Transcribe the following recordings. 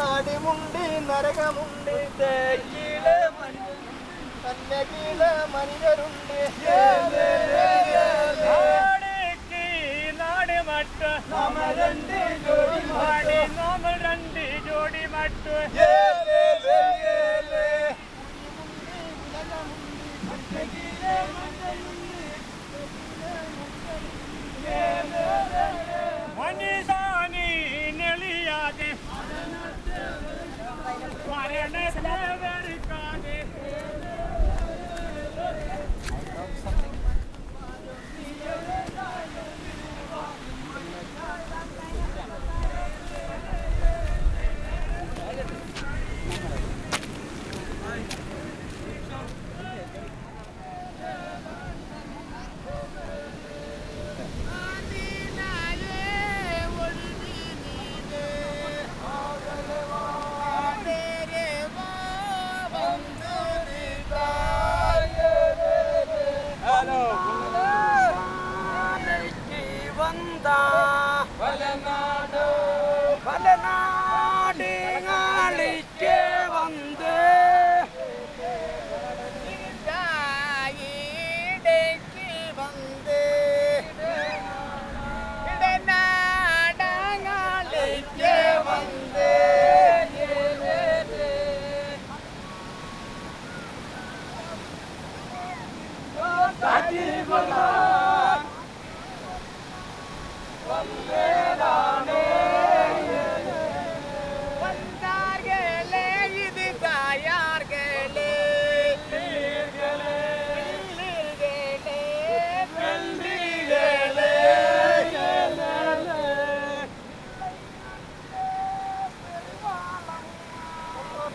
നാടിമുണ്ട് നരകമുണ്ട് തേയില മനിതരുണ്ട് നാടേക്ക് നാട് മട്ട്. രണ്ട് ജോഡി നാടി നമ്മൾ രണ്ട് ജോഡി മട്ട്.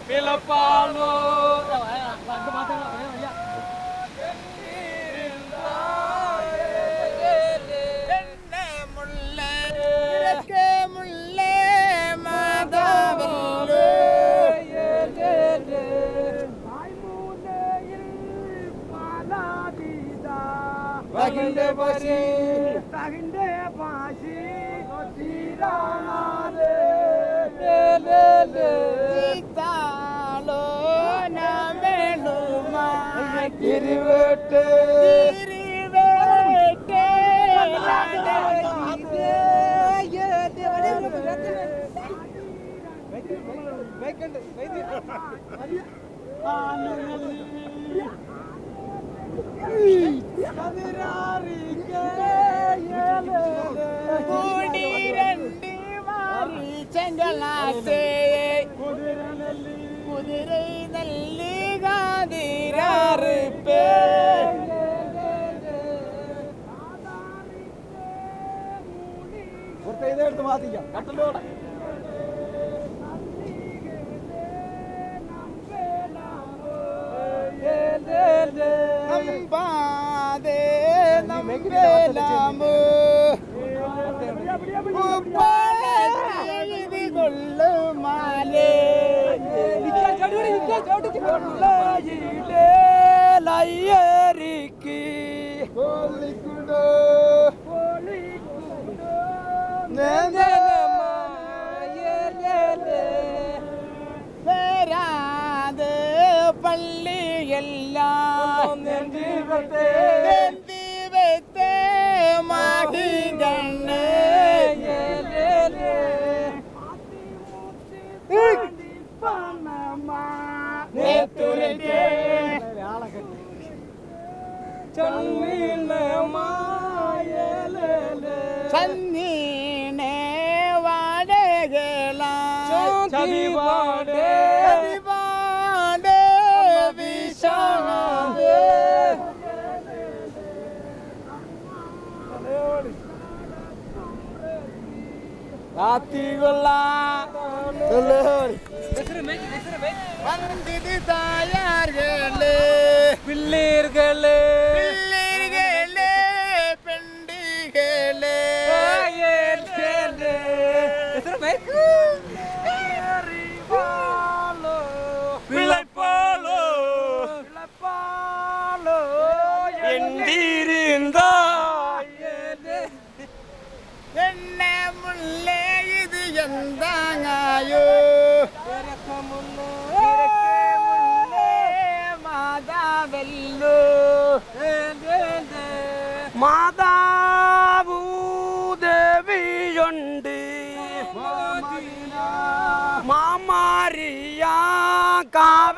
Pelo Paulo! தகிந்த பசி தகிந்த பாசி சீரானாதே சீதாலோ நமெலுமா திருவேட்டு. திருவேட்டே. வைக்கண்டு வைத்தியம் കുതിரை നല്ലി കാതിരാറ് പേ കുറച്ച് ഇതെടുത്ത് മാറ്റിക്കാം കട്ടലോടെ നമ്പാതെ നമ്പേലാമോ കൊള്ളുമാലേ ലയ്യരിക്ക് വരാതെ മാഹികണ്ണ് നെത്തുരത്തെ പിള്ളേർകളെ പിള്ളേർകളെ தாங்காயோ மாதாவெல்லோ மாதாபூதேவியொண்டு மாமாரியா காவ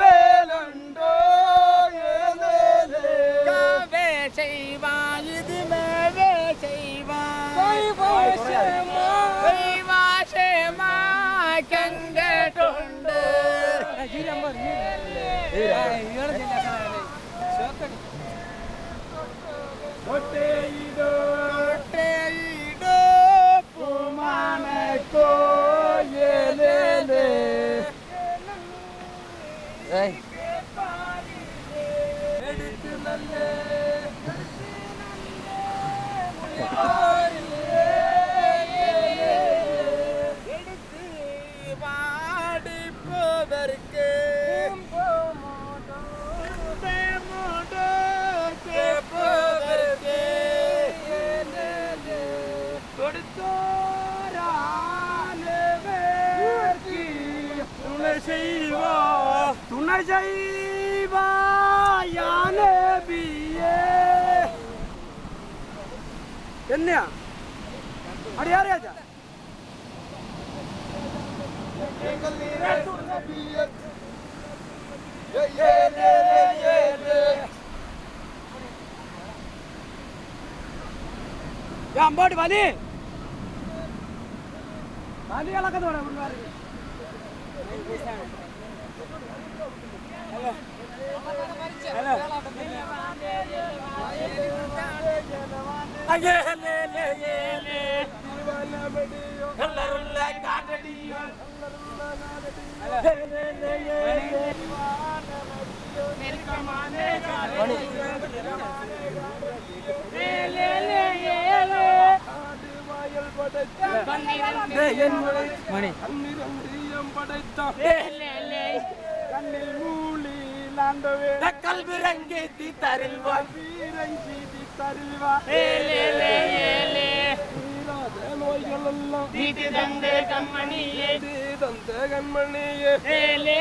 കോട്ടയിടോ എന്നെയാ? അറിയാറിയാച്ചാ അമ്പോട്ട് വലി. വലി ഇളക്കുന്നോടെ மணி. படைத்தான் கண்ணில் மூலி ஆண்டவே கல்விரங்கேத்தி தருள்வா வீரங்கேத்தி தருள்வா ஏலே ஏலே தீராத நோய்கள் எல்லாம் தீதி தந்த கண்மணியே. தீதி தந்த கண்மணியே. ஏலே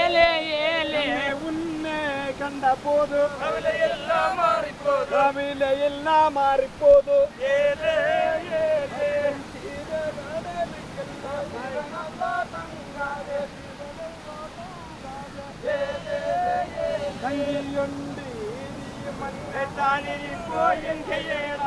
ஏலே உன்னை கண்ட போது கவிலை எல்லாம் மாறி போது மணியொன்று மண் போய் என் கையேற